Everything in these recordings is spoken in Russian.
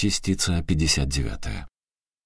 Частица 59.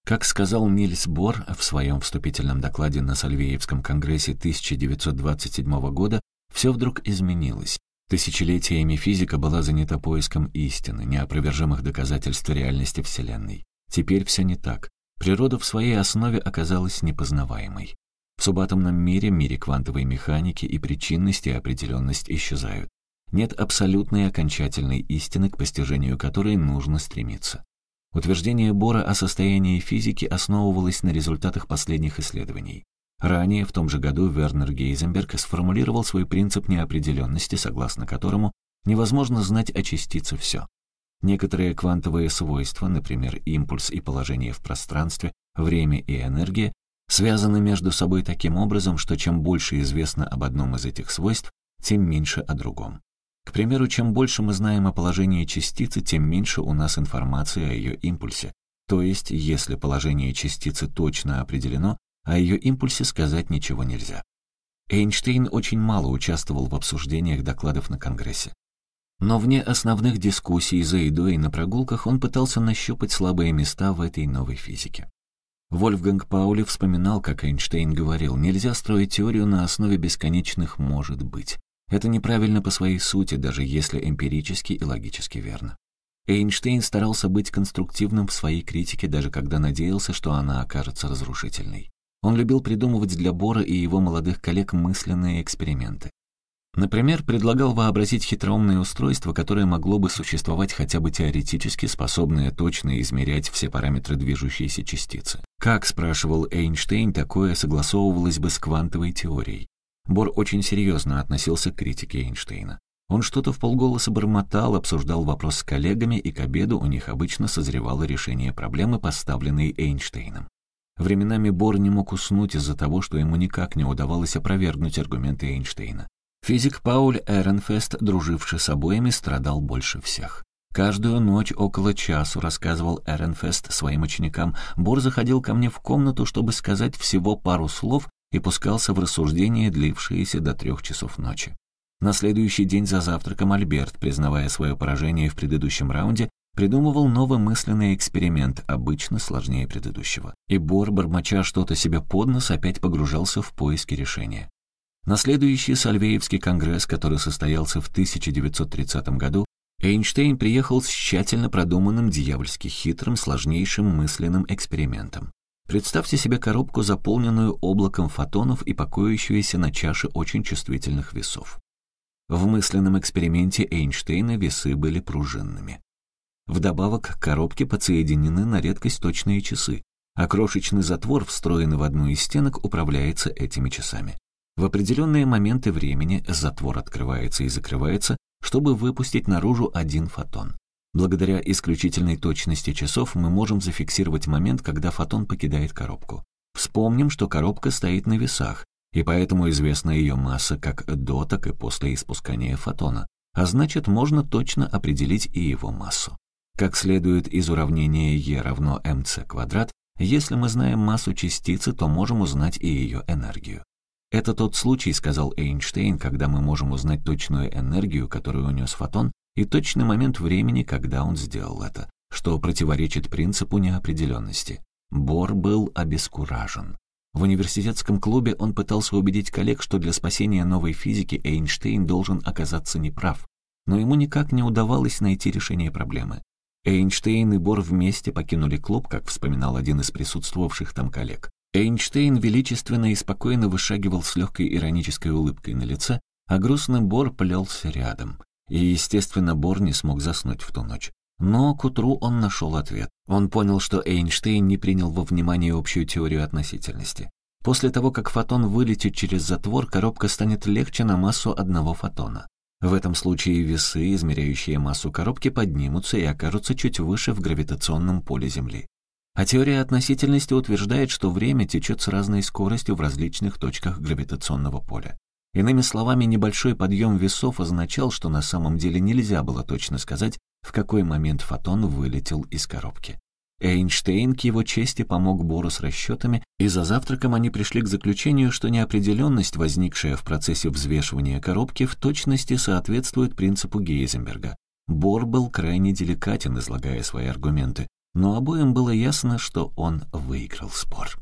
Как сказал Нильс Бор в своем вступительном докладе на Сальвеевском конгрессе 1927 года, все вдруг изменилось. Тысячелетиями физика была занята поиском истины, неопровержимых доказательств реальности Вселенной. Теперь все не так. Природа в своей основе оказалась непознаваемой. В субатомном мире, мире квантовой механики и причинность и определенность исчезают. Нет абсолютной окончательной истины, к постижению которой нужно стремиться. Утверждение Бора о состоянии физики основывалось на результатах последних исследований. Ранее, в том же году, Вернер Гейзенберг сформулировал свой принцип неопределенности, согласно которому невозможно знать о частице все. Некоторые квантовые свойства, например, импульс и положение в пространстве, время и энергия, связаны между собой таким образом, что чем больше известно об одном из этих свойств, тем меньше о другом. К примеру, чем больше мы знаем о положении частицы, тем меньше у нас информации о ее импульсе. То есть, если положение частицы точно определено, о ее импульсе сказать ничего нельзя. Эйнштейн очень мало участвовал в обсуждениях докладов на Конгрессе. Но вне основных дискуссий за едой и на прогулках он пытался нащупать слабые места в этой новой физике. Вольфганг Паули вспоминал, как Эйнштейн говорил, нельзя строить теорию на основе бесконечных «может быть». Это неправильно по своей сути, даже если эмпирически и логически верно. Эйнштейн старался быть конструктивным в своей критике, даже когда надеялся, что она окажется разрушительной. Он любил придумывать для Бора и его молодых коллег мысленные эксперименты. Например, предлагал вообразить хитроумное устройство, которое могло бы существовать хотя бы теоретически, способное точно измерять все параметры движущейся частицы. Как, спрашивал Эйнштейн, такое согласовывалось бы с квантовой теорией? Бор очень серьезно относился к критике Эйнштейна. Он что-то в полголоса бормотал, обсуждал вопрос с коллегами, и к обеду у них обычно созревало решение проблемы, поставленной Эйнштейном. Временами Бор не мог уснуть из-за того, что ему никак не удавалось опровергнуть аргументы Эйнштейна. Физик Пауль Эренфест, друживший с обоими, страдал больше всех. Каждую ночь около часу, рассказывал Эренфест своим ученикам, Бор заходил ко мне в комнату, чтобы сказать всего пару слов и пускался в рассуждения, длившиеся до трех часов ночи. На следующий день за завтраком Альберт, признавая свое поражение в предыдущем раунде, придумывал новый мысленный эксперимент, обычно сложнее предыдущего. И Бор, бормоча что-то себе под нос, опять погружался в поиски решения. На следующий Сальвеевский конгресс, который состоялся в 1930 году, Эйнштейн приехал с тщательно продуманным, дьявольски хитрым, сложнейшим мысленным экспериментом. Представьте себе коробку, заполненную облаком фотонов и покоящуюся на чаше очень чувствительных весов. В мысленном эксперименте Эйнштейна весы были пружинными. Вдобавок к коробке подсоединены на редкость точные часы, а крошечный затвор, встроенный в одну из стенок, управляется этими часами. В определенные моменты времени затвор открывается и закрывается, чтобы выпустить наружу один фотон. Благодаря исключительной точности часов мы можем зафиксировать момент, когда фотон покидает коробку. Вспомним, что коробка стоит на весах, и поэтому известна ее масса как до, так и после испускания фотона, а значит, можно точно определить и его массу. Как следует из уравнения E равно mc квадрат, если мы знаем массу частицы, то можем узнать и ее энергию. Это тот случай, сказал Эйнштейн, когда мы можем узнать точную энергию, которую унес фотон, и точный момент времени, когда он сделал это, что противоречит принципу неопределенности. Бор был обескуражен. В университетском клубе он пытался убедить коллег, что для спасения новой физики Эйнштейн должен оказаться неправ, но ему никак не удавалось найти решение проблемы. Эйнштейн и Бор вместе покинули клуб, как вспоминал один из присутствовавших там коллег. Эйнштейн величественно и спокойно вышагивал с легкой иронической улыбкой на лице, а грустный Бор плелся рядом. И, естественно, Бор не смог заснуть в ту ночь. Но к утру он нашел ответ. Он понял, что Эйнштейн не принял во внимание общую теорию относительности. После того, как фотон вылетит через затвор, коробка станет легче на массу одного фотона. В этом случае весы, измеряющие массу коробки, поднимутся и окажутся чуть выше в гравитационном поле Земли. А теория относительности утверждает, что время течет с разной скоростью в различных точках гравитационного поля. Иными словами, небольшой подъем весов означал, что на самом деле нельзя было точно сказать, в какой момент фотон вылетел из коробки. Эйнштейн к его чести помог Бору с расчетами, и за завтраком они пришли к заключению, что неопределенность, возникшая в процессе взвешивания коробки, в точности соответствует принципу Гейзенберга. Бор был крайне деликатен, излагая свои аргументы, но обоим было ясно, что он выиграл спор.